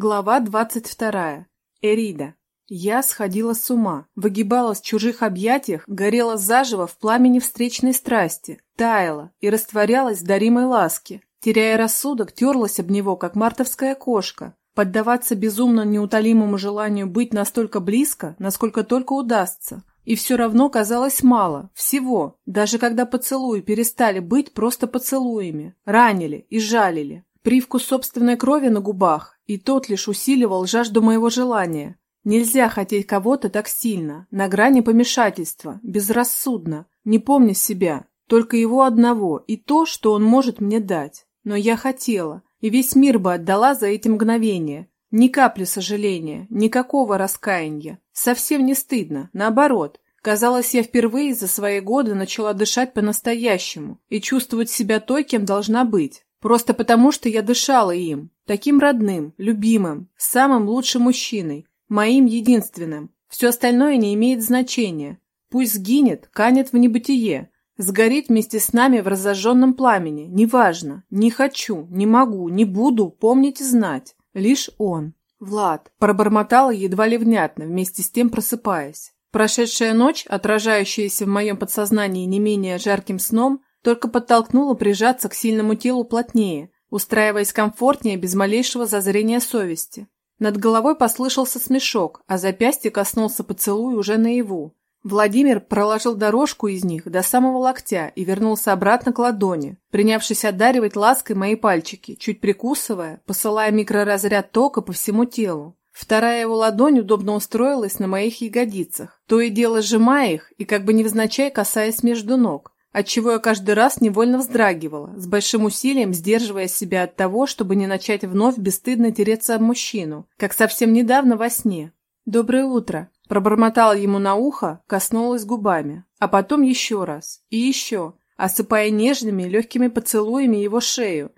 Глава двадцать вторая. Эрида. Я сходила с ума, выгибалась в чужих объятиях, горела заживо в пламени встречной страсти, таяла и растворялась в даримой ласке. Теряя рассудок, терлась об него, как мартовская кошка. Поддаваться безумно неутолимому желанию быть настолько близко, насколько только удастся. И все равно казалось мало, всего, даже когда поцелуи перестали быть просто поцелуями, ранили и жалили. Привкус собственной крови на губах, и тот лишь усиливал жажду моего желания. Нельзя хотеть кого-то так сильно, на грани помешательства, безрассудно, не помня себя, только его одного и то, что он может мне дать. Но я хотела, и весь мир бы отдала за эти мгновения. Ни капли сожаления, никакого раскаяния. Совсем не стыдно, наоборот. Казалось, я впервые за свои годы начала дышать по-настоящему и чувствовать себя той, кем должна быть. Просто потому, что я дышала им, таким родным, любимым, самым лучшим мужчиной, моим единственным. Все остальное не имеет значения. Пусть сгинет, канет в небытие, сгорит вместе с нами в разожженном пламени, неважно, не хочу, не могу, не буду помнить и знать. Лишь он. Влад пробормотала едва ли внятно, вместе с тем просыпаясь. Прошедшая ночь, отражающаяся в моем подсознании не менее жарким сном, только подтолкнула прижаться к сильному телу плотнее, устраиваясь комфортнее без малейшего зазрения совести. Над головой послышался смешок, а запястье коснулся поцелуй уже наяву. Владимир проложил дорожку из них до самого локтя и вернулся обратно к ладони, принявшись одаривать лаской мои пальчики, чуть прикусывая, посылая микроразряд тока по всему телу. Вторая его ладонь удобно устроилась на моих ягодицах, то и дело сжимая их и как бы невзначай касаясь между ног, отчего я каждый раз невольно вздрагивала, с большим усилием сдерживая себя от того, чтобы не начать вновь бесстыдно тереться об мужчину, как совсем недавно во сне. «Доброе утро!» Пробормотала ему на ухо, коснулась губами, а потом еще раз и еще, осыпая нежными легкими поцелуями его шею,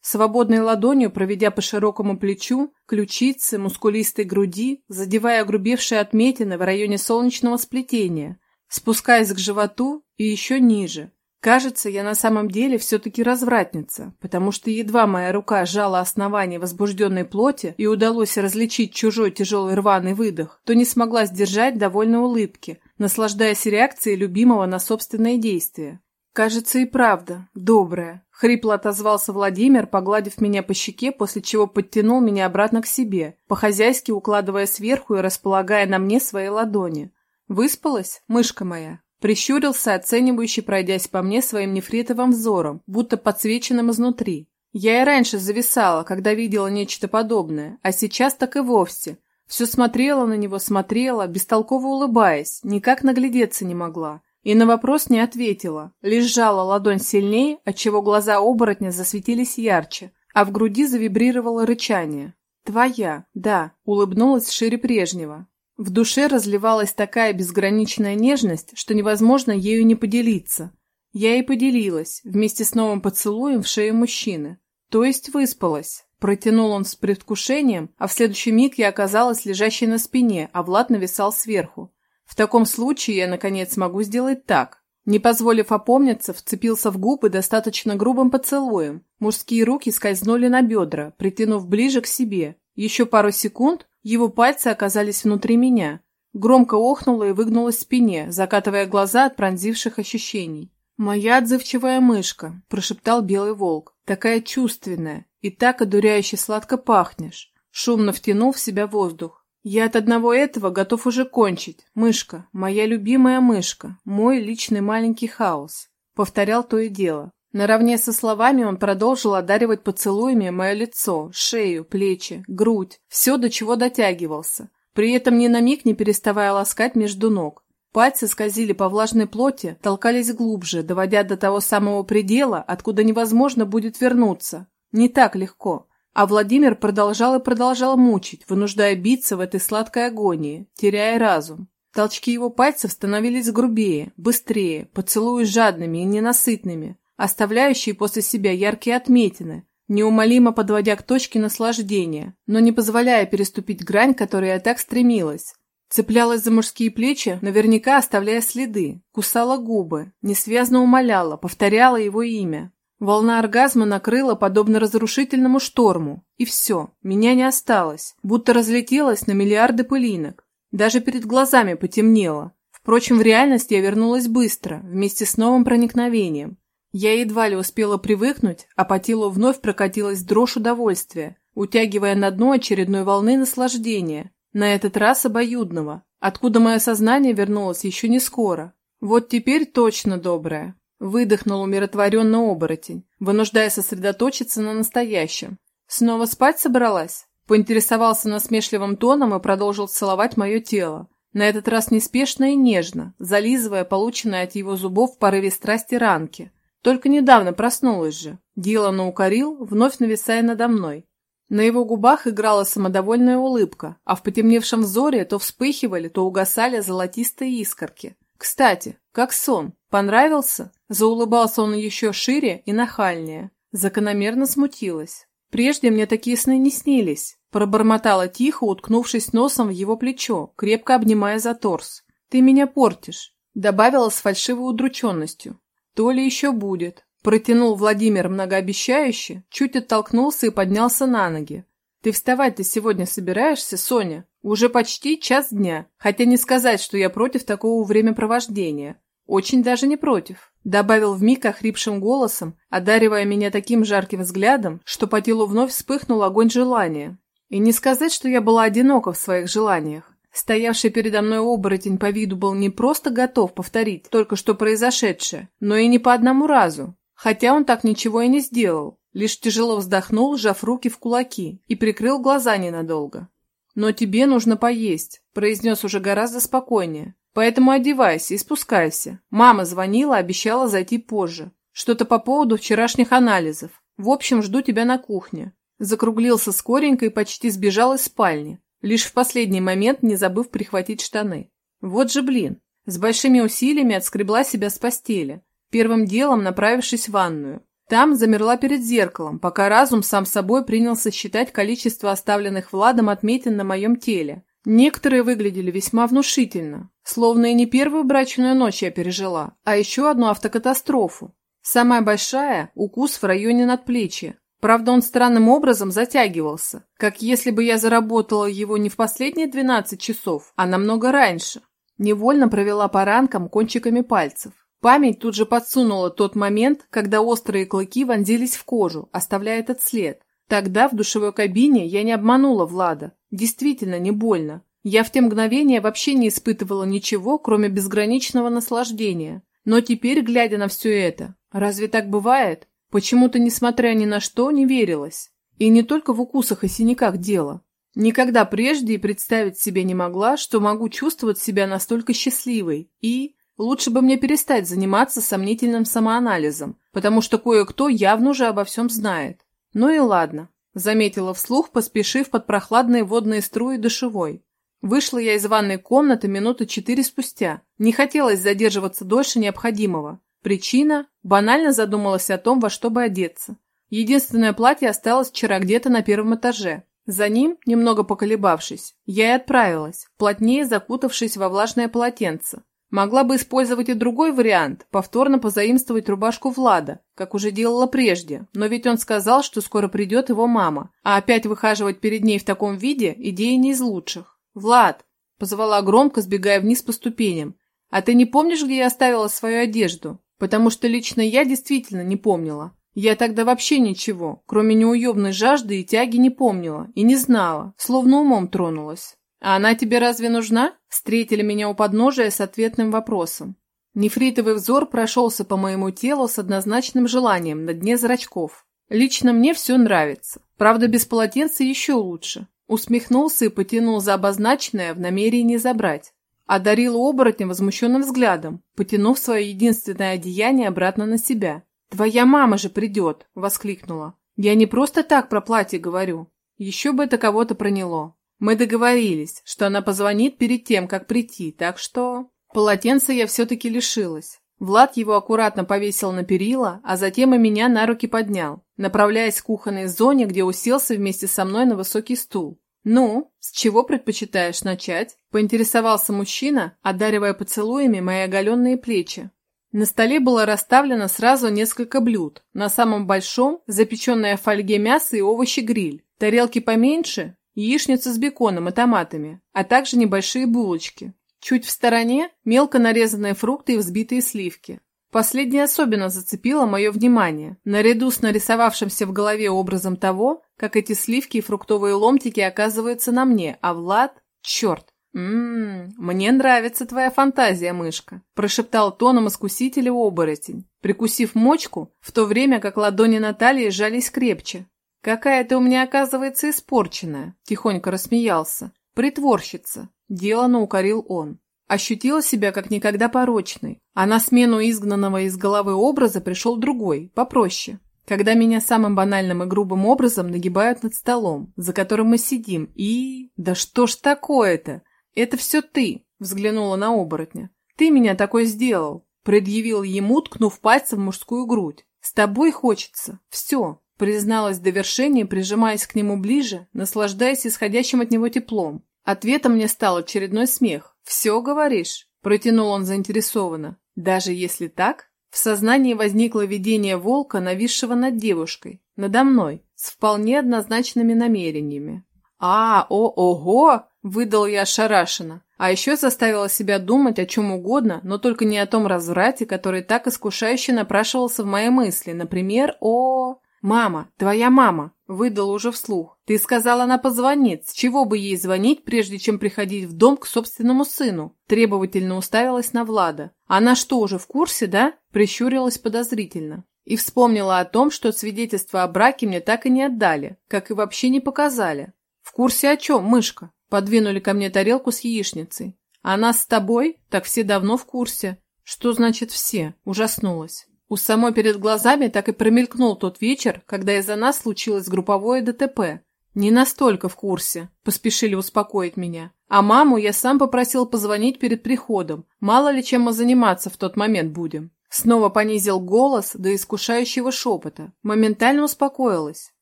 свободной ладонью проведя по широкому плечу, ключице, мускулистой груди, задевая огрубевшие отметины в районе солнечного сплетения, спускаясь к животу и еще ниже. Кажется, я на самом деле все-таки развратница, потому что едва моя рука сжала основание возбужденной плоти и удалось различить чужой тяжелый рваный выдох, то не смогла сдержать довольной улыбки, наслаждаясь реакцией любимого на собственные действия. «Кажется, и правда. Добрая», — хрипло отозвался Владимир, погладив меня по щеке, после чего подтянул меня обратно к себе, по-хозяйски укладывая сверху и располагая на мне свои ладони. «Выспалась, мышка моя?» Прищурился, оценивающий, пройдясь по мне своим нефритовым взором, будто подсвеченным изнутри. Я и раньше зависала, когда видела нечто подобное, а сейчас так и вовсе. Все смотрела на него, смотрела, бестолково улыбаясь, никак наглядеться не могла. И на вопрос не ответила, лишь сжала ладонь сильнее, отчего глаза оборотня засветились ярче, а в груди завибрировало рычание. «Твоя, да», улыбнулась шире прежнего, в душе разливалась такая безграничная нежность, что невозможно ею не поделиться. Я и поделилась, вместе с новым поцелуем в шею мужчины. То есть выспалась. Протянул он с предвкушением, а в следующий миг я оказалась лежащей на спине, а Влад нависал сверху. В таком случае я, наконец, могу сделать так. Не позволив опомниться, вцепился в губы достаточно грубым поцелуем. Мужские руки скользнули на бедра, притянув ближе к себе. Еще пару секунд, его пальцы оказались внутри меня. Громко охнула и выгнулась в спине, закатывая глаза от пронзивших ощущений. «Моя отзывчивая мышка», – прошептал белый волк. «Такая чувственная, и так одуряюще сладко пахнешь». Шумно втянул в себя воздух. «Я от одного этого готов уже кончить. Мышка, моя любимая мышка, мой личный маленький хаос», — повторял то и дело. Наравне со словами он продолжил одаривать поцелуями мое лицо, шею, плечи, грудь, все, до чего дотягивался, при этом ни на миг не переставая ласкать между ног. Пальцы скользили по влажной плоти, толкались глубже, доводя до того самого предела, откуда невозможно будет вернуться. Не так легко. А Владимир продолжал и продолжал мучить, вынуждая биться в этой сладкой агонии, теряя разум. Толчки его пальцев становились грубее, быстрее, поцелуи жадными и ненасытными оставляющие после себя яркие отметины, неумолимо подводя к точке наслаждения, но не позволяя переступить грань, которой я так стремилась. Цеплялась за мужские плечи, наверняка оставляя следы, кусала губы, несвязно умоляла, повторяла его имя. Волна оргазма накрыла, подобно разрушительному шторму. И все, меня не осталось, будто разлетелось на миллиарды пылинок. Даже перед глазами потемнело. Впрочем, в реальность я вернулась быстро, вместе с новым проникновением. Я едва ли успела привыкнуть, а по телу вновь прокатилась дрожь удовольствия, утягивая на дно очередной волны наслаждения, на этот раз обоюдного, откуда мое сознание вернулось еще не скоро. Вот теперь точно доброе. Выдохнул умиротворенно оборотень, вынуждая сосредоточиться на настоящем. Снова спать собралась? Поинтересовался насмешливым тоном и продолжил целовать мое тело. На этот раз неспешно и нежно, зализывая полученные от его зубов в порыве страсти ранки. Только недавно проснулась же. Дилана укорил, вновь нависая надо мной. На его губах играла самодовольная улыбка, а в потемневшем взоре то вспыхивали, то угасали золотистые искорки. «Кстати, как сон? Понравился?» Заулыбался он еще шире и нахальнее. Закономерно смутилась. «Прежде мне такие сны не снились», – пробормотала тихо, уткнувшись носом в его плечо, крепко обнимая за торс. «Ты меня портишь», – добавила с фальшивой удрученностью. «То ли еще будет», – протянул Владимир многообещающе, чуть оттолкнулся и поднялся на ноги. «Ты вставать-то сегодня собираешься, Соня?» Уже почти час дня, хотя не сказать, что я против такого времяпровождения. Очень даже не против, добавил вмиг охрипшим голосом, одаривая меня таким жарким взглядом, что по телу вновь вспыхнул огонь желания. И не сказать, что я была одинока в своих желаниях. Стоявший передо мной оборотень по виду был не просто готов повторить только что произошедшее, но и не по одному разу. Хотя он так ничего и не сделал, лишь тяжело вздохнул, сжав руки в кулаки, и прикрыл глаза ненадолго. «Но тебе нужно поесть», – произнес уже гораздо спокойнее. «Поэтому одевайся и спускайся. Мама звонила, обещала зайти позже. Что-то по поводу вчерашних анализов. В общем, жду тебя на кухне». Закруглился скоренько и почти сбежал из спальни, лишь в последний момент не забыв прихватить штаны. Вот же блин. С большими усилиями отскребла себя с постели, первым делом направившись в ванную. Там замерла перед зеркалом, пока разум сам собой принялся считать количество оставленных Владом отметин на моем теле. Некоторые выглядели весьма внушительно, словно и не первую брачную ночь я пережила, а еще одну автокатастрофу. Самая большая – укус в районе надплечья. Правда, он странным образом затягивался, как если бы я заработала его не в последние 12 часов, а намного раньше. Невольно провела по ранкам кончиками пальцев. Память тут же подсунула тот момент, когда острые клыки вонзились в кожу, оставляя этот след. Тогда в душевой кабине я не обманула Влада. Действительно не больно. Я в те мгновения вообще не испытывала ничего, кроме безграничного наслаждения. Но теперь, глядя на все это, разве так бывает? Почему-то, несмотря ни на что, не верилось. И не только в укусах и синяках дело. Никогда прежде и представить себе не могла, что могу чувствовать себя настолько счастливой и Лучше бы мне перестать заниматься сомнительным самоанализом, потому что кое-кто явно уже обо всем знает. Ну и ладно, заметила вслух, поспешив под прохладные водные струи душевой. Вышла я из ванной комнаты минуты четыре спустя. Не хотелось задерживаться дольше необходимого. Причина – банально задумалась о том, во что бы одеться. Единственное платье осталось вчера где-то на первом этаже. За ним, немного поколебавшись, я и отправилась, плотнее закутавшись во влажное полотенце. Могла бы использовать и другой вариант, повторно позаимствовать рубашку Влада, как уже делала прежде, но ведь он сказал, что скоро придет его мама, а опять выхаживать перед ней в таком виде – идея не из лучших. «Влад!» – позвала громко, сбегая вниз по ступеням. «А ты не помнишь, где я оставила свою одежду? Потому что лично я действительно не помнила. Я тогда вообще ничего, кроме неуемной жажды и тяги, не помнила и не знала, словно умом тронулась. «А она тебе разве нужна?» Встретили меня у подножия с ответным вопросом. Нефритовый взор прошелся по моему телу с однозначным желанием на дне зрачков. Лично мне все нравится. Правда, без полотенца еще лучше. Усмехнулся и потянул за обозначенное в намерении забрать. Одарил оборотня возмущенным взглядом, потянув свое единственное одеяние обратно на себя. «Твоя мама же придет!» – воскликнула. «Я не просто так про платье говорю. Еще бы это кого-то проняло. Мы договорились, что она позвонит перед тем, как прийти, так что... Полотенца я все-таки лишилась. Влад его аккуратно повесил на перила, а затем и меня на руки поднял, направляясь к кухонной зоне, где уселся вместе со мной на высокий стул. «Ну, с чего предпочитаешь начать?» – поинтересовался мужчина, одаривая поцелуями мои оголенные плечи. На столе было расставлено сразу несколько блюд. На самом большом – запеченное в фольге мясо и овощи-гриль. Тарелки поменьше – яичница с беконом и томатами, а также небольшие булочки. Чуть в стороне – мелко нарезанные фрукты и взбитые сливки. Последнее особенно зацепило мое внимание, наряду с нарисовавшимся в голове образом того, как эти сливки и фруктовые ломтики оказываются на мне, а Влад – черт, «Ммм, мне нравится твоя фантазия, мышка», – прошептал тоном искусителя оборотень, прикусив мочку, в то время как ладони Натальи сжались крепче. «Какая ты у меня, оказывается, испорченная», – тихонько рассмеялся. «Притворщица», – делано укорил он. Ощутила себя как никогда порочной, а на смену изгнанного из головы образа пришел другой, попроще. Когда меня самым банальным и грубым образом нагибают над столом, за которым мы сидим, и... Да что ж такое-то? «Это все ты», — взглянула на оборотня. «Ты меня такой сделал», — предъявил ему, ткнув пальцем в мужскую грудь. «С тобой хочется. Все», — призналась до вершения, прижимаясь к нему ближе, наслаждаясь исходящим от него теплом. Ответом мне стал очередной смех. «Все, говоришь?» — протянул он заинтересованно. «Даже если так?» В сознании возникло видение волка, нависшего над девушкой, надо мной, с вполне однозначными намерениями. «А, о, ого!» Выдал я ошарашенно. А еще заставила себя думать о чем угодно, но только не о том разврате, который так искушающе напрашивался в мои мысли. Например, о... «Мама, твоя мама!» – выдал уже вслух. «Ты сказала, она позвонит. С чего бы ей звонить, прежде чем приходить в дом к собственному сыну?» Требовательно уставилась на Влада. «Она что, уже в курсе, да?» – прищурилась подозрительно. И вспомнила о том, что свидетельство о браке мне так и не отдали, как и вообще не показали. «В курсе о чем, мышка?» Подвинули ко мне тарелку с яичницей. А нас с тобой? Так все давно в курсе. Что значит все? Ужаснулась. У самой перед глазами так и промелькнул тот вечер, когда из-за нас случилось групповое ДТП. Не настолько в курсе, поспешили успокоить меня. А маму я сам попросил позвонить перед приходом. Мало ли чем мы заниматься в тот момент будем. Снова понизил голос до искушающего шепота. Моментально успокоилась.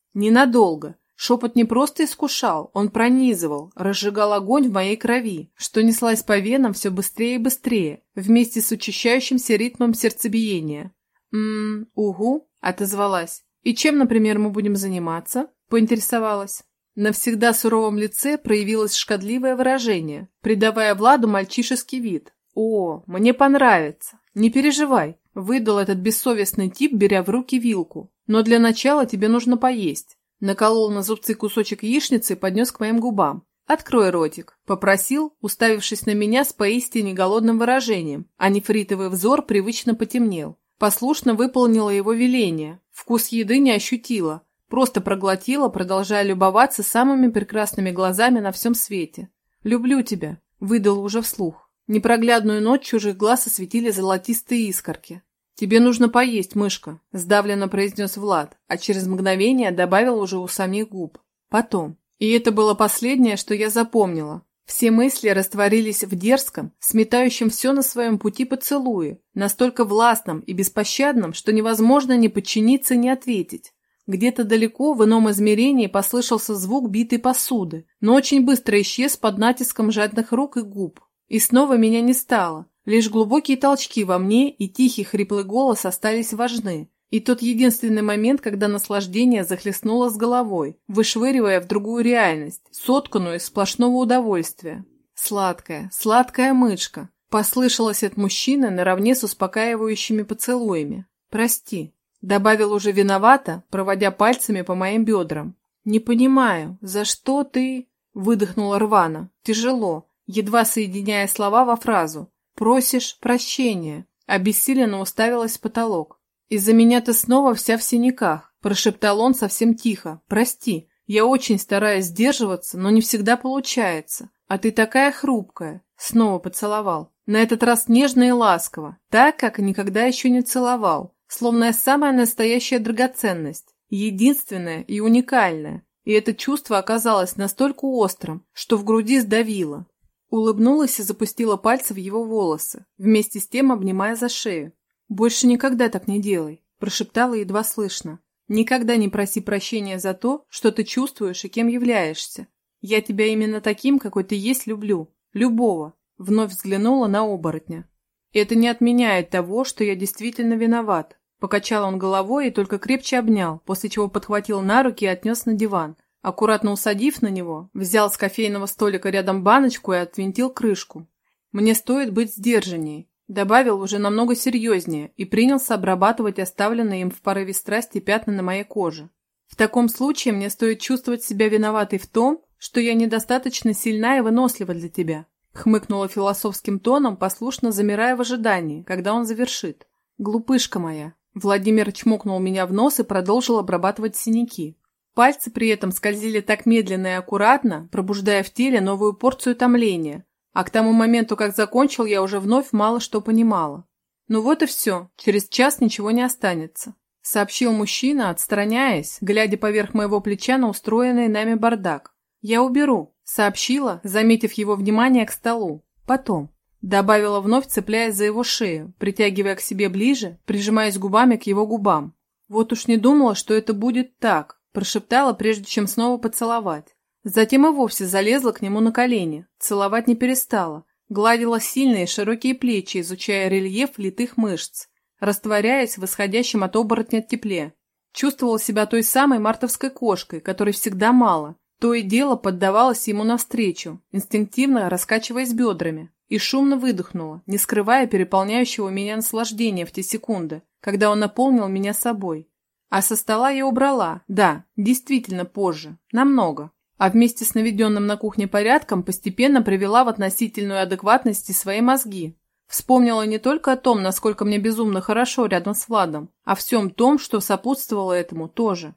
Ненадолго. Шепот не просто искушал, он пронизывал, разжигал огонь в моей крови, что неслась по венам все быстрее и быстрее, вместе с учащающимся ритмом сердцебиения. «М-м, угу», — отозвалась. «И чем, например, мы будем заниматься?» — поинтересовалась. На всегда суровом лице проявилось шкодливое выражение, придавая Владу мальчишеский вид. «О, мне понравится. Не переживай», — выдал этот бессовестный тип, беря в руки вилку. «Но для начала тебе нужно поесть. Наколол на зубцы кусочек яичницы и поднес к моим губам. «Открой ротик», — попросил, уставившись на меня с поистине голодным выражением, а нефритовый взор привычно потемнел. Послушно выполнила его веление. Вкус еды не ощутила, просто проглотила, продолжая любоваться самыми прекрасными глазами на всем свете. «Люблю тебя», — выдал уже вслух. Непроглядную ночь чужих глаз осветили золотистые искорки. «Тебе нужно поесть, мышка», – сдавленно произнес Влад, а через мгновение добавил уже у самих губ. «Потом». И это было последнее, что я запомнила. Все мысли растворились в дерзком, сметающем все на своем пути поцелуе, настолько властном и беспощадном, что невозможно ни подчиниться, ни ответить. Где-то далеко в ином измерении послышался звук битой посуды, но очень быстро исчез под натиском жадных рук и губ. И снова меня не стало, Лишь глубокие толчки во мне и тихий хриплый голос остались важны. И тот единственный момент, когда наслаждение захлестнуло с головой, вышвыривая в другую реальность, сотканную из сплошного удовольствия. Сладкая, сладкая мышка, послышалась от мужчины наравне с успокаивающими поцелуями. «Прости», — добавил уже виновато, проводя пальцами по моим бедрам. «Не понимаю, за что ты...» — выдохнула рвано, тяжело, едва соединяя слова во фразу. «Просишь прощения», — обессиленно уставилась в потолок. «Из-за меня ты снова вся в синяках», — прошептал он совсем тихо. «Прости, я очень стараюсь сдерживаться, но не всегда получается. А ты такая хрупкая», — снова поцеловал. На этот раз нежно и ласково, так, как никогда еще не целовал, словно я самая настоящая драгоценность, единственная и уникальная. И это чувство оказалось настолько острым, что в груди сдавило. Улыбнулась и запустила пальцы в его волосы, вместе с тем обнимая за шею. «Больше никогда так не делай», – прошептала едва слышно. «Никогда не проси прощения за то, что ты чувствуешь и кем являешься. Я тебя именно таким, какой ты есть, люблю. Любого». Вновь взглянула на оборотня. Это не отменяет того, что я действительно виноват. Покачал он головой и только крепче обнял, после чего подхватил на руки и отнес на диван. Аккуратно усадив на него, взял с кофейного столика рядом баночку и отвинтил крышку. Мне стоит быть сдержаннее. Добавил уже намного серьезнее и принялся обрабатывать оставленные им в порыве страсти пятна на моей коже. В таком случае мне стоит чувствовать себя виноватой в том, что я недостаточно сильна и вынослива для тебя. Хмыкнула философским тоном, послушно замирая в ожидании, когда он завершит. Глупышка моя. Владимир чмокнул меня в нос и продолжил обрабатывать синяки. Пальцы при этом скользили так медленно и аккуратно, пробуждая в теле новую порцию томления. А к тому моменту, как закончил, я уже вновь мало что понимала. Ну вот и все, через час ничего не останется сообщил мужчина, отстраняясь, глядя поверх моего плеча на устроенный нами бардак. «Я уберу», — сообщила, заметив его внимание к столу. «Потом». Добавила вновь, цепляясь за его шею, притягивая к себе ближе, прижимаясь губами к его губам. «Вот уж не думала, что это будет так», – прошептала, прежде чем снова поцеловать. Затем и вовсе залезла к нему на колени, целовать не перестала, гладила сильные широкие плечи, изучая рельеф литых мышц, растворяясь в исходящем от оборотня тепле. Чувствовала себя той самой мартовской кошкой, которой всегда мало. То и дело поддавалась ему навстречу, инстинктивно раскачиваясь бедрами, и шумно выдохнула, не скрывая переполняющего меня наслаждения в те секунды, когда он наполнил меня собой. А со стола я убрала, да, действительно позже, намного. А вместе с наведенным на кухне порядком постепенно привела в относительную адекватность свои мозги, Вспомнила не только о том, насколько мне безумно хорошо рядом с Владом, а всем том, что сопутствовало этому тоже.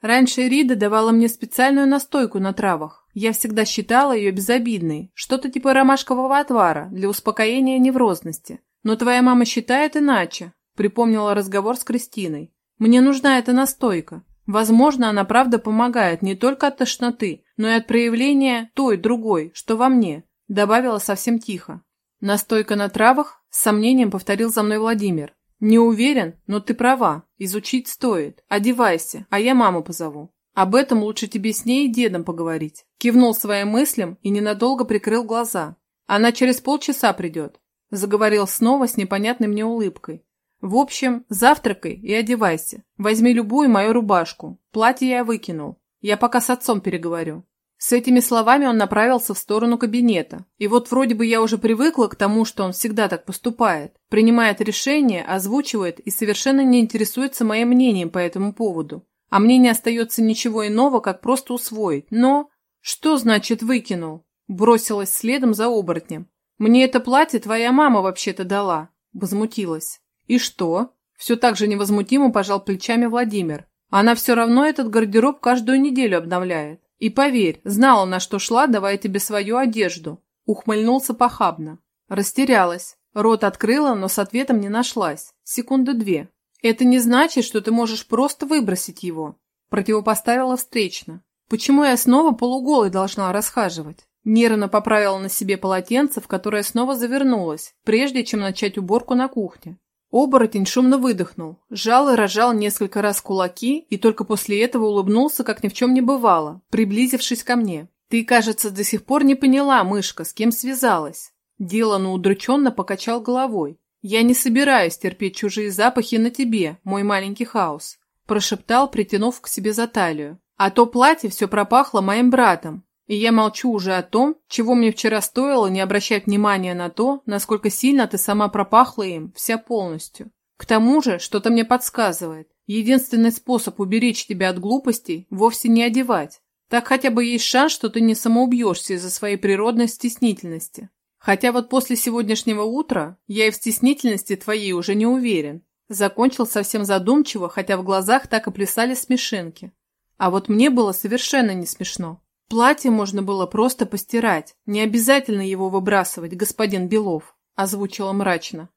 Раньше Рида давала мне специальную настойку на травах. Я всегда считала ее безобидной, что-то типа ромашкового отвара для успокоения неврозности. Но твоя мама считает иначе, припомнила разговор с Кристиной. Мне нужна эта настойка. Возможно, она правда помогает не только от тошноты, но и от проявления той, другой, что во мне, добавила совсем тихо. Настойка на травах? С сомнением повторил за мной Владимир. Не уверен, но ты права. Изучить стоит. Одевайся, а я маму позову. Об этом лучше тебе с ней и дедом поговорить. Кивнул своим мыслям и ненадолго прикрыл глаза. Она через полчаса придет. Заговорил снова с непонятной мне улыбкой. В общем, завтракай и одевайся. Возьми любую мою рубашку. Платье я выкинул. Я пока с отцом переговорю. С этими словами он направился в сторону кабинета. И вот вроде бы я уже привыкла к тому, что он всегда так поступает. Принимает решение, озвучивает и совершенно не интересуется моим мнением по этому поводу. А мне не остается ничего иного, как просто усвоить. Но... Что значит выкинул? Бросилась следом за оборотнем. Мне это платье твоя мама вообще-то дала. Возмутилась. И что? Все так же невозмутимо пожал плечами Владимир. Она все равно этот гардероб каждую неделю обновляет. И поверь, знала, на что шла, давая тебе свою одежду. Ухмыльнулся похабно. Растерялась. Рот открыла, но с ответом не нашлась. Секунды две. Это не значит, что ты можешь просто выбросить его. Противопоставила встречно. Почему я снова полуголой должна расхаживать? Нервно поправила на себе полотенце, в которое снова завернулась, прежде чем начать уборку на кухне. Оборотень шумно выдохнул, сжал и разжал несколько раз кулаки и только после этого улыбнулся, как ни в чем не бывало, приблизившись ко мне. «Ты, кажется, до сих пор не поняла, мышка, с кем связалась». Делано удрученно покачал головой. «Я не собираюсь терпеть чужие запахи на тебе, мой маленький хаос», прошептал, притянув к себе за талию. «А то платье все пропахло моим братом, и я молчу уже о том, чего мне вчера стоило не обращать внимания на то, насколько сильно ты сама пропахла им, вся полностью. К тому же, что-то мне подсказывает. Единственный способ уберечь тебя от глупостей – вовсе не одевать. Так хотя бы есть шанс, что ты не самоубьешься из-за своей природной стеснительности. Хотя вот после сегодняшнего утра я и в стеснительности твоей уже не уверен. Закончил совсем задумчиво, хотя в глазах так и плясали смешинки. А вот мне было совершенно не смешно. Платье можно было просто постирать, не обязательно его выбрасывать, господин Белов, озвучила мрачно.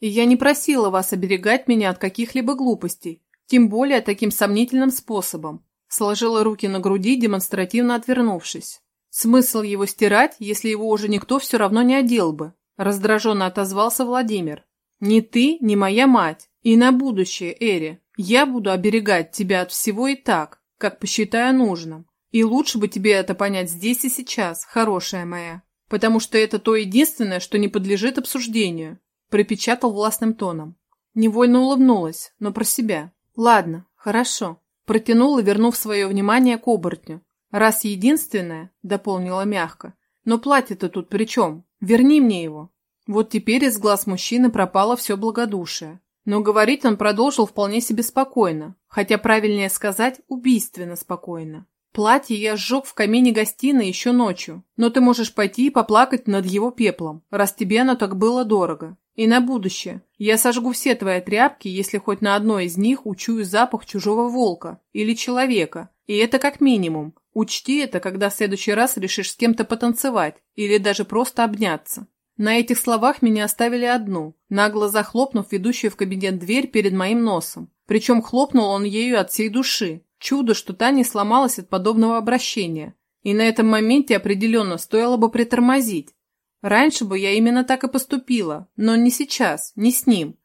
И я не просила вас оберегать меня от каких-либо глупостей, тем более таким сомнительным способом. Сложила руки на груди, демонстративно отвернувшись. Смысл его стирать, если его уже никто все равно не одел бы? Раздраженно отозвался Владимир. Ни ты, ни моя мать. И на будущее, Эри, я буду оберегать тебя от всего и так, как посчитаю нужным. И лучше бы тебе это понять здесь и сейчас, хорошая моя. Потому что это то единственное, что не подлежит обсуждению. припечатал властным тоном. Невольно улыбнулась, но про себя. Ладно, хорошо. Протянула, вернув свое внимание к оборотню. Раз единственное, дополнила мягко. Но платье-то тут при чем? Верни мне его. Вот теперь из глаз мужчины пропало все благодушие. Но говорить он продолжил вполне себе спокойно, хотя правильнее сказать убийственно спокойно. Платье я сжег в камине гостиной еще ночью, но ты можешь пойти и поплакать над его пеплом, раз тебе оно так было дорого. И на будущее. Я сожгу все твои тряпки, если хоть на одной из них учую запах чужого волка или человека. И это как минимум. Учти это, когда в следующий раз решишь с кем-то потанцевать или даже просто обняться. На этих словах меня оставили одну, нагло захлопнув ведущую в кабинет дверь перед моим носом. Причем хлопнул он ею от всей души, Чудо, что та не сломалась от подобного обращения. И на этом моменте определенно стоило бы притормозить. Раньше бы я именно так и поступила, но не сейчас, не с ним.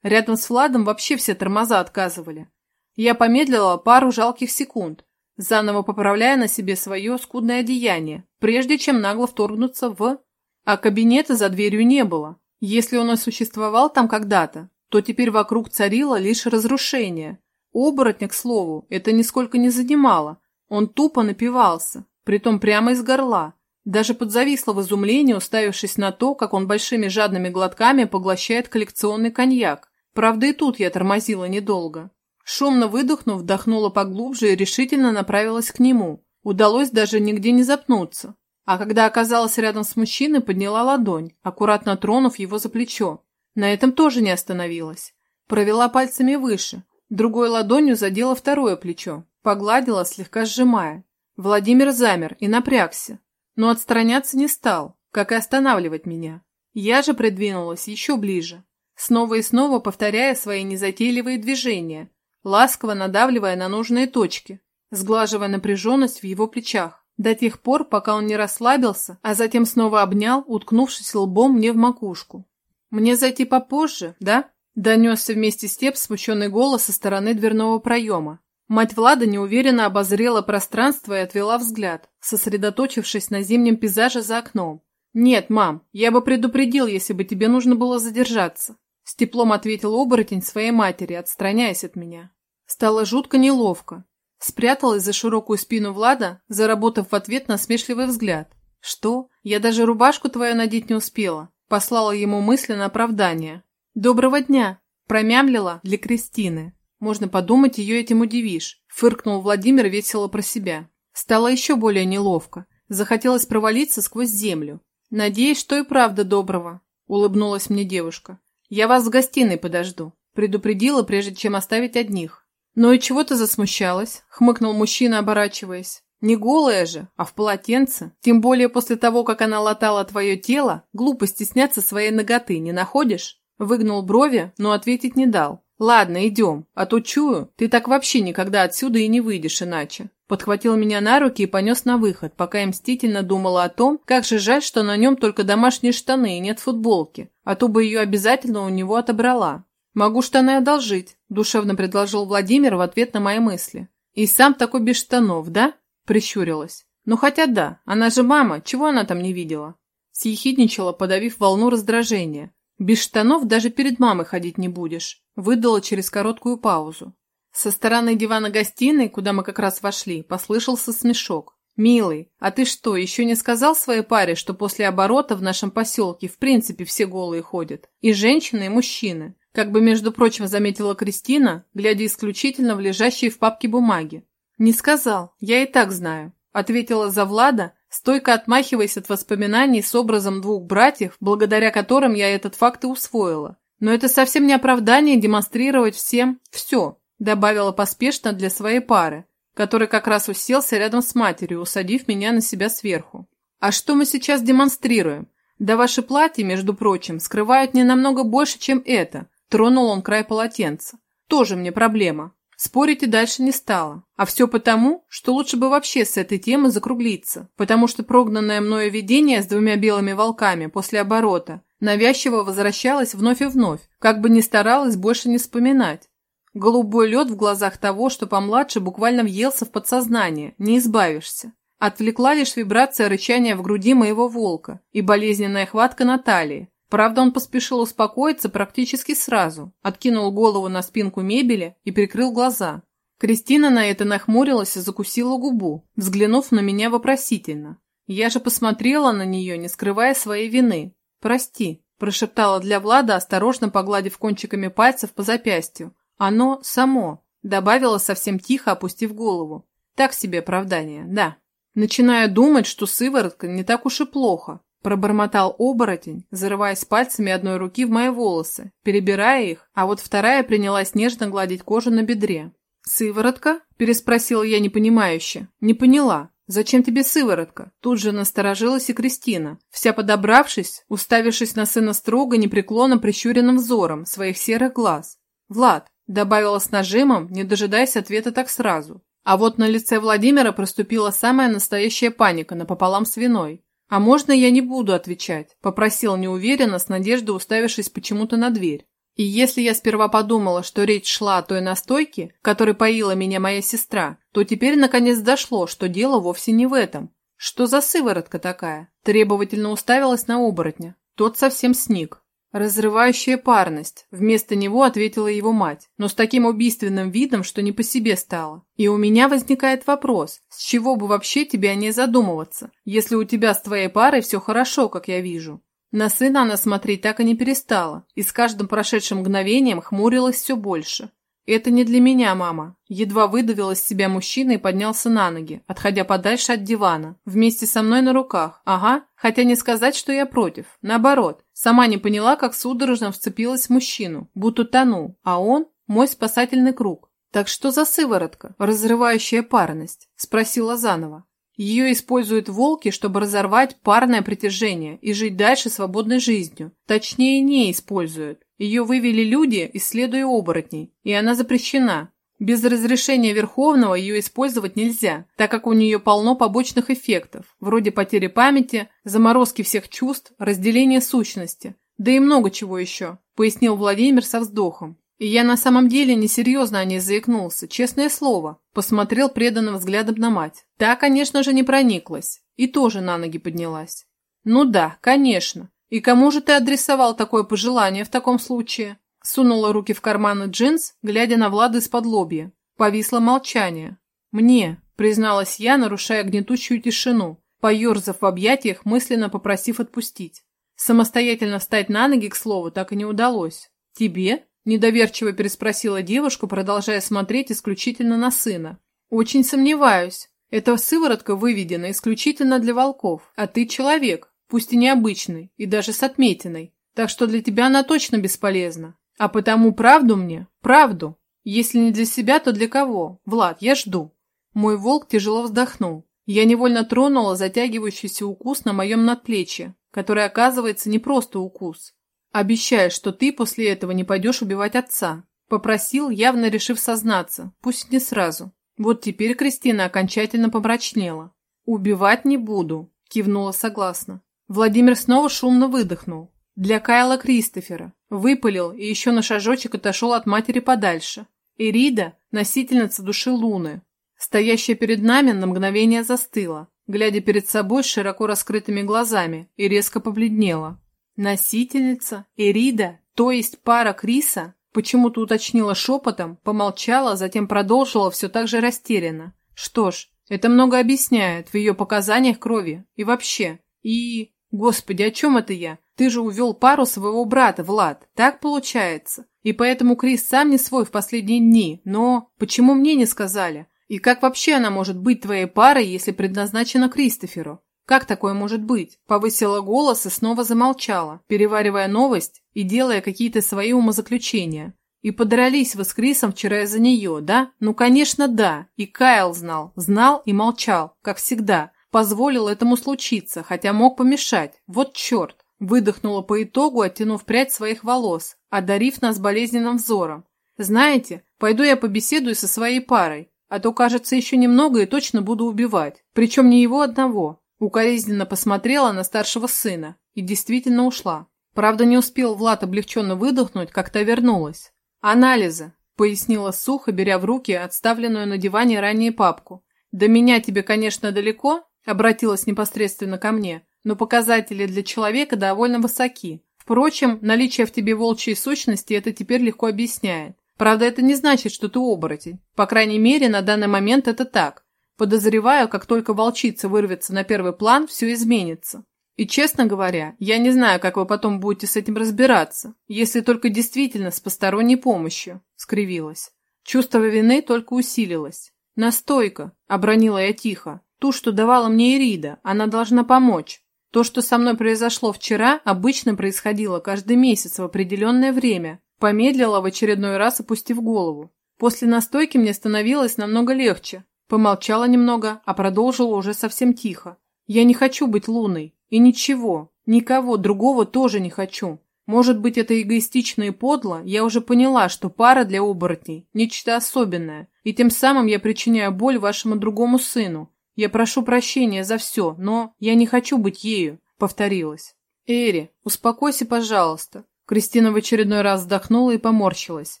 Рядом с Владом вообще все тормоза отказывали. Я помедлила пару жалких секунд, заново поправляя на себе свое скудное одеяние, прежде чем нагло вторгнуться в... А кабинета за дверью не было. Если он и существовал там когда-то, то теперь вокруг царило лишь разрушение. Оборотня, к слову, это нисколько не занимало. Он тупо напивался, притом прямо из горла. Даже подзависла в изумлении, уставившись на то, как он большими жадными глотками поглощает коллекционный коньяк. Правда, и тут я тормозила недолго. Шумно выдохнув, вдохнула поглубже и решительно направилась к нему. Удалось даже нигде не запнуться. А когда оказалась рядом с мужчиной, подняла ладонь, аккуратно тронув его за плечо. На этом тоже не остановилась. Провела пальцами выше, Другой ладонью задела второе плечо, погладила, слегка сжимая. Владимир замер и напрягся, но отстраняться не стал, как и останавливать меня. Я же придвинулась еще ближе, снова и снова повторяя свои незатейливые движения, ласково надавливая на нужные точки, сглаживая напряженность в его плечах, до тех пор, пока он не расслабился, а затем снова обнял, уткнувшись лбом мне в макушку. «Мне зайти попозже, да?» Донесся вместе с тем смущенный голос со стороны дверного проема. Мать Влада неуверенно обозрела пространство и отвела взгляд, сосредоточившись на зимнем пейзаже за окном. «Нет, мам, я бы предупредил, если бы тебе нужно было задержаться», с теплом ответил оборотень своей матери, отстраняясь от меня. Стало жутко неловко. Спряталась за широкую спину Влада, заработав в ответ на смешливый взгляд. «Что? Я даже рубашку твою надеть не успела», послала ему мысли на оправдание. «Доброго дня!» – промямлила для Кристины. Можно подумать, ее этим удивишь. Фыркнул Владимир весело про себя. Стало еще более неловко. Захотелось провалиться сквозь землю. «Надеюсь, что и правда доброго», – улыбнулась мне девушка. «Я вас в гостиной подожду», – предупредила, прежде чем оставить одних. «Ну и чего ты засмущалась?» – хмыкнул мужчина, оборачиваясь. «Не голая же, а в полотенце. Тем более после того, как она латала твое тело, глупо стесняться своей ноготы, не находишь?» Выгнул брови, но ответить не дал. «Ладно, идем, а то чую, ты так вообще никогда отсюда и не выйдешь иначе». Подхватил меня на руки и понес на выход, пока я мстительно думала о том, как же жаль, что на нем только домашние штаны и нет футболки, а то бы ее обязательно у него отобрала. «Могу штаны одолжить», – душевно предложил Владимир в ответ на мои мысли. «И сам такой без штанов, да?» – прищурилась. «Ну хотя да, она же мама, чего она там не видела?» Съехидничала, подавив волну раздражения. Без штанов даже перед мамой ходить не будешь, выдала через короткую паузу. Со стороны дивана гостиной, куда мы как раз вошли, послышался смешок. «Милый, а ты что, еще не сказал своей паре, что после оборота в нашем поселке в принципе все голые ходят? И женщины, и мужчины?» Как бы, между прочим, заметила Кристина, глядя исключительно в лежащие в папке бумаги. «Не сказал, я и так знаю», — ответила за Влада, стойко отмахиваясь от воспоминаний с образом двух братьев, благодаря которым я этот факт и усвоила. Но это совсем не оправдание демонстрировать всем все, добавила поспешно для своей пары, который как раз уселся рядом с матерью, усадив меня на себя сверху. А что мы сейчас демонстрируем? Да ваши платья, между прочим, скрывают не намного больше, чем это. Тронул он край полотенца. Тоже мне проблема. Спорить и дальше не стала. А все потому, что лучше бы вообще с этой темы закруглиться, потому что прогнанное мною видение с двумя белыми волками после оборота навязчиво возвращалось вновь и вновь, как бы ни старалась больше не вспоминать. Голубой лед в глазах того, что помладше, буквально въелся в подсознание, не избавишься. Отвлекла лишь вибрация рычания в груди моего волка и болезненная хватка на талии, Правда, он поспешил успокоиться практически сразу, откинул голову на спинку мебели и прикрыл глаза. Кристина на это нахмурилась и закусила губу, взглянув на меня вопросительно. Я же посмотрела на нее, не скрывая своей вины. «Прости», – прошептала для Влада, осторожно погладив кончиками пальцев по запястью. «Оно само», – добавила совсем тихо, опустив голову. «Так себе оправдание, да». Начинаю думать, что сыворотка не так уж и плохо, Пробормотал оборотень, зарываясь пальцами одной руки в мои волосы, перебирая их, а вот вторая принялась нежно гладить кожу на бедре. «Сыворотка?» – переспросила я непонимающе. «Не поняла. Зачем тебе сыворотка?» Тут же насторожилась и Кристина, вся подобравшись, уставившись на сына строго, непреклонно прищуренным взором своих серых глаз. «Влад», – добавила с нажимом, не дожидаясь ответа так сразу. А вот на лице Владимира проступила самая настоящая паника напополам с виной. «А можно я не буду отвечать?» – попросил неуверенно, с надеждой уставившись почему-то на дверь. И если я сперва подумала, что речь шла о той настойке, которой поила меня моя сестра, то теперь наконец дошло, что дело вовсе не в этом. Что за сыворотка такая? Требовательно уставилась на оборотня. Тот совсем сник. «Разрывающая парность», – вместо него ответила его мать, но с таким убийственным видом, что не по себе стало. И у меня возникает вопрос, с чего бы вообще тебе о ней задумываться, если у тебя с твоей парой все хорошо, как я вижу? На сына она смотреть так и не перестала, и с каждым прошедшим мгновением хмурилась все больше. «Это не для меня, мама». Едва выдавил из себя мужчина и поднялся на ноги, отходя подальше от дивана, вместе со мной на руках. Ага, хотя не сказать, что я против. Наоборот, сама не поняла, как судорожно вцепилась в мужчину, будто тону, а он – мой спасательный круг. «Так что за сыворотка, разрывающая парность?» – спросила заново. Ее используют волки, чтобы разорвать парное притяжение и жить дальше свободной жизнью. Точнее, не используют. Ее вывели люди, исследуя оборотней, и она запрещена. Без разрешения Верховного ее использовать нельзя, так как у нее полно побочных эффектов, вроде потери памяти, заморозки всех чувств, разделения сущности, да и много чего еще, пояснил Владимир со вздохом. И я на самом деле несерьезно о ней заикнулся, честное слово. Посмотрел преданным взглядом на мать. Та, конечно же, не прониклась. И тоже на ноги поднялась. Ну да, конечно. И кому же ты адресовал такое пожелание в таком случае? Сунула руки в карманы джинс, глядя на Влада из-под лобья. Повисло молчание. «Мне», — призналась я, нарушая гнетущую тишину, поерзав в объятиях, мысленно попросив отпустить. Самостоятельно встать на ноги, к слову, так и не удалось. «Тебе?» Недоверчиво переспросила девушка, продолжая смотреть исключительно на сына. «Очень сомневаюсь. Эта сыворотка выведена исключительно для волков, а ты человек, пусть и необычный, и даже с отметиной. Так что для тебя она точно бесполезна. А потому правду мне, правду. Если не для себя, то для кого? Влад, я жду». Мой волк тяжело вздохнул. Я невольно тронула затягивающийся укус на моем надплечье, который, оказывается, не просто укус, «Обещай, что ты после этого не пойдешь убивать отца», – попросил, явно решив сознаться, пусть не сразу. Вот теперь Кристина окончательно помрачнела. «Убивать не буду», – кивнула согласно. Владимир снова шумно выдохнул. Для Кайла Кристофера. Выпалил и еще на шажочек отошел от матери подальше. Ирида – носительница души Луны. Стоящая перед нами на мгновение застыла, глядя перед собой широко раскрытыми глазами, и резко побледнела. Носительница? Эрида? То есть пара Криса? Почему-то уточнила шепотом, помолчала, затем продолжила все так же растерянно. Что ж, это много объясняет в ее показаниях крови. И вообще. И... Господи, о чем это я? Ты же увел пару своего брата, Влад. Так получается. И поэтому Крис сам не свой в последние дни. Но почему мне не сказали? И как вообще она может быть твоей парой, если предназначена Кристоферу? «Как такое может быть?» Повысила голос и снова замолчала, переваривая новость и делая какие-то свои умозаключения. И подрались вы с Крисом вчера из-за нее, да? Ну, конечно, да. И Кайл знал. Знал и молчал, как всегда. Позволил этому случиться, хотя мог помешать. Вот черт. Выдохнула по итогу, оттянув прядь своих волос, одарив нас болезненным взором. Знаете, пойду я побеседую со своей парой, а то, кажется, еще немного и точно буду убивать. Причем не его одного. Укоризненно посмотрела на старшего сына и действительно ушла. Правда, не успел Влад облегченно выдохнуть, как та вернулась. «Анализы», — пояснила сухо, беря в руки отставленную на диване ранее папку. «До меня тебе, конечно, далеко», — обратилась непосредственно ко мне, «но показатели для человека довольно высоки. Впрочем, наличие в тебе волчьей сущности это теперь легко объясняет. Правда, это не значит, что ты оборотень. По крайней мере, на данный момент это так. Подозреваю, как только волчица вырвется на первый план, все изменится. И, честно говоря, я не знаю, как вы потом будете с этим разбираться, если только действительно с посторонней помощью», — скривилась. Чувство вины только усилилось. «Настойка», — обронила я тихо, — «ту, что давала мне Ирида, она должна помочь. То, что со мной произошло вчера, обычно происходило каждый месяц в определенное время». Помедлила в очередной раз, опустив голову. После настойки мне становилось намного легче. Помолчала немного, а продолжила уже совсем тихо. «Я не хочу быть луной. И ничего, никого другого тоже не хочу. Может быть, это эгоистично и подло, я уже поняла, что пара для оборотней – нечто особенное, и тем самым я причиняю боль вашему другому сыну. Я прошу прощения за все, но я не хочу быть ею», – повторилась. «Эри, успокойся, пожалуйста». Кристина в очередной раз вздохнула и поморщилась.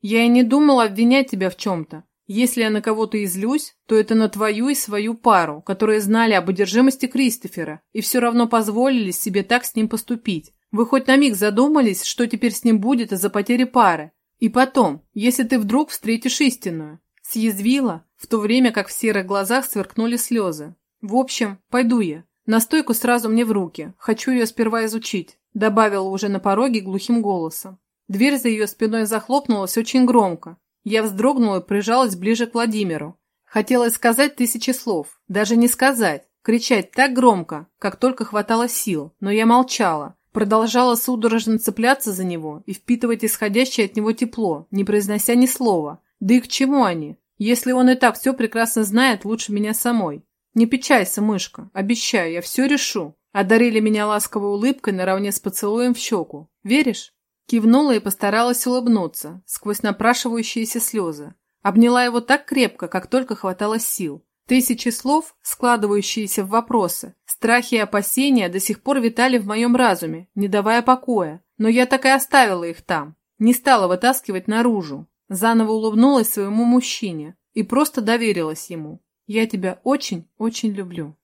«Я и не думала обвинять тебя в чем-то. Если я на кого-то излюсь, то это на твою и свою пару, которые знали об одержимости Кристофера и все равно позволили себе так с ним поступить. Вы хоть на миг задумались, что теперь с ним будет из-за потери пары? И потом, если ты вдруг встретишь истинную?» Съязвила, в то время как в серых глазах сверкнули слезы. «В общем, пойду я. Настойку сразу мне в руки. Хочу ее сперва изучить», добавила уже на пороге глухим голосом. Дверь за ее спиной захлопнулась очень громко, я вздрогнула и прижалась ближе к Владимиру. Хотелось сказать тысячи слов, даже не сказать, кричать так громко, как только хватало сил, но я молчала, продолжала судорожно цепляться за него и впитывать исходящее от него тепло, не произнося ни слова. Да и к чему они? Если он и так все прекрасно знает лучше меня самой. Не печайся, мышка, обещаю, я все решу. Одарили меня ласковой улыбкой наравне с поцелуем в щеку. Веришь? Кивнула и постаралась улыбнуться, сквозь напрашивающиеся слезы. Обняла его так крепко, как только хватало сил. Тысячи слов, складывающиеся в вопросы, страхи и опасения до сих пор витали в моем разуме, не давая покоя. Но я так и оставила их там. Не стала вытаскивать наружу. Заново улыбнулась своему мужчине и просто доверилась ему. «Я тебя очень-очень люблю».